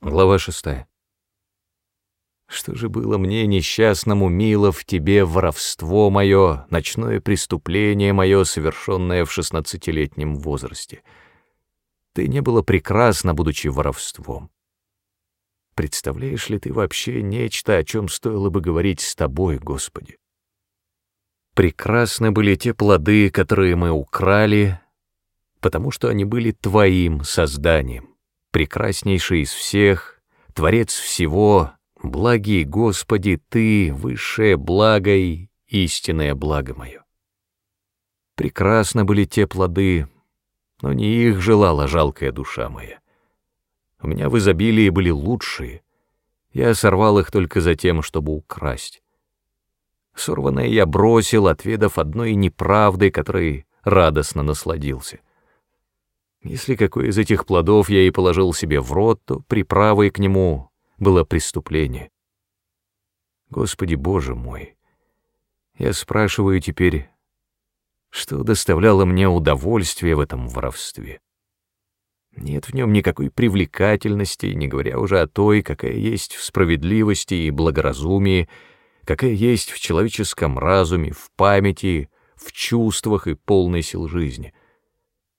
Глава шестая. Что же было мне, несчастному, мило в тебе воровство мое, ночное преступление мое, совершенное в шестнадцатилетнем возрасте? Ты не было прекрасно, будучи воровством. Представляешь ли ты вообще нечто, о чем стоило бы говорить с тобой, Господи? Прекрасны были те плоды, которые мы украли, потому что они были Твоим созданием прекраснейший из всех, Творец всего, благий Господи, Ты, высшее благо и истинное благо мое. Прекрасно были те плоды, но не их желала жалкая душа моя. У меня в изобилии были лучшие, я сорвал их только за тем, чтобы украсть. Сорванное я бросил, отведав одной неправды, которой радостно насладился. Если какой из этих плодов я и положил себе в рот, то приправой к нему было преступление. Господи Боже мой, я спрашиваю теперь, что доставляло мне удовольствие в этом воровстве? Нет в нем никакой привлекательности, не говоря уже о той, какая есть в справедливости и благоразумии, какая есть в человеческом разуме, в памяти, в чувствах и полной сил жизни —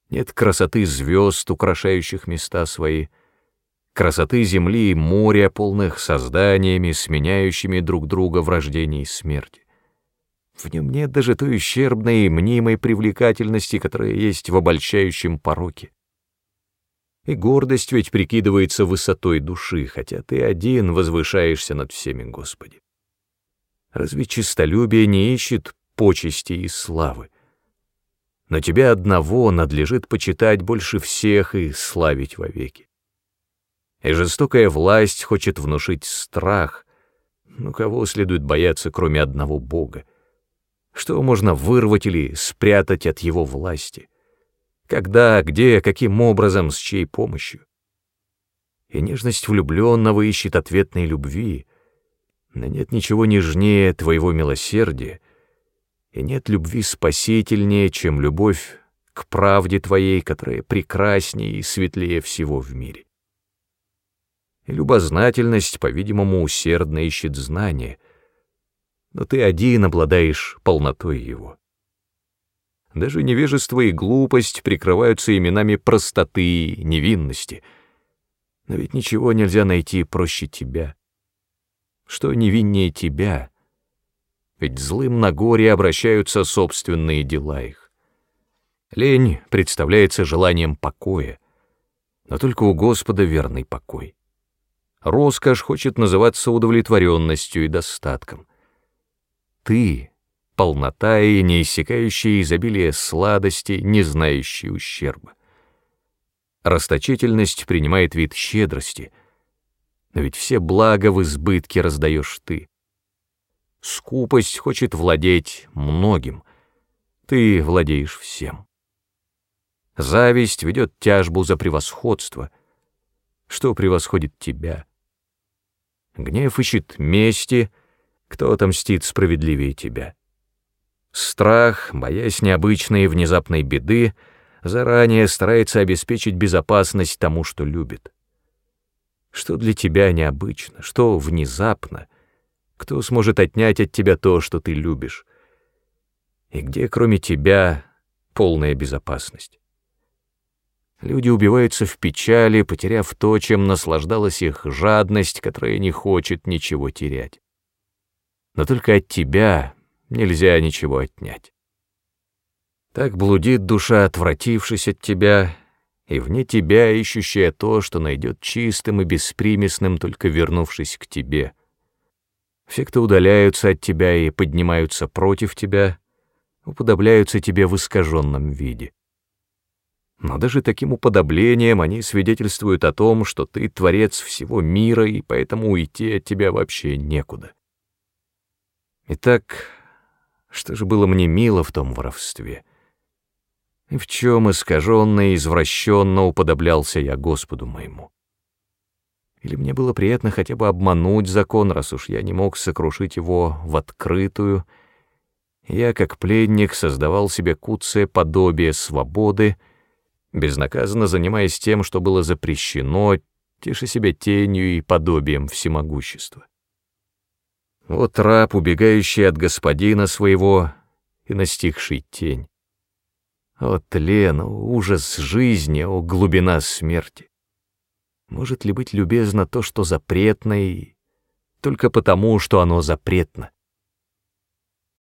нет красоты звезд, украшающих места свои, красоты земли и моря, полных созданиями, сменяющими друг друга в рождении и смерти. В нем нет даже той ущербной и мнимой привлекательности, которая есть в обольщающем пороке. И гордость ведь прикидывается высотой души, хотя ты один возвышаешься над всеми, Господи. Разве честолюбие не ищет почести и славы? Но тебя одного надлежит почитать больше всех и славить вовеки. И жестокая власть хочет внушить страх, но кого следует бояться, кроме одного Бога? Что можно вырвать или спрятать от его власти? Когда, где, каким образом, с чьей помощью? И нежность влюбленного ищет ответной любви, но нет ничего нежнее твоего милосердия, и нет любви спасительнее, чем любовь к правде твоей, которая прекраснее и светлее всего в мире. И любознательность, по-видимому, усердно ищет знания, но ты один обладаешь полнотой его. Даже невежество и глупость прикрываются именами простоты и невинности, но ведь ничего нельзя найти проще тебя. Что невиннее тебя — ведь злым на горе обращаются собственные дела их. Лень представляется желанием покоя, но только у Господа верный покой. Роскошь хочет называться удовлетворенностью и достатком. Ты — полнота и неиссякающее изобилие сладости, не знающие ущерба. Расточительность принимает вид щедрости, но ведь все блага в избытке раздаешь ты. Скупость хочет владеть многим. Ты владеешь всем. Зависть ведет тяжбу за превосходство. Что превосходит тебя? Гнев ищет мести, кто отомстит справедливее тебя. Страх, боясь необычной и внезапной беды, заранее старается обеспечить безопасность тому, что любит. Что для тебя необычно, что внезапно — кто сможет отнять от тебя то, что ты любишь? И где, кроме тебя, полная безопасность? Люди убиваются в печали, потеряв то, чем наслаждалась их жадность, которая не хочет ничего терять. Но только от тебя нельзя ничего отнять. Так блудит душа, отвратившись от тебя, и вне тебя ищущая то, что найдет чистым и беспримесным, только вернувшись к тебе — все, удаляются от тебя и поднимаются против тебя, уподобляются тебе в искаженном виде. Но даже таким уподоблением они свидетельствуют о том, что ты творец всего мира, и поэтому уйти от тебя вообще некуда. Итак, что же было мне мило в том воровстве? И в чем искаженно и извращенно уподоблялся я Господу моему? Или мне было приятно хотя бы обмануть закон, раз уж я не мог сокрушить его в открытую. Я, как пленник, создавал себе куцее подобие свободы, безнаказанно занимаясь тем, что было запрещено, теша себя тенью и подобием всемогущества. Вот раб, убегающий от господина своего и настигший тень. О тлен, ужас жизни, о глубина смерти. Может ли быть любезно то, что запретно, и только потому, что оно запретно?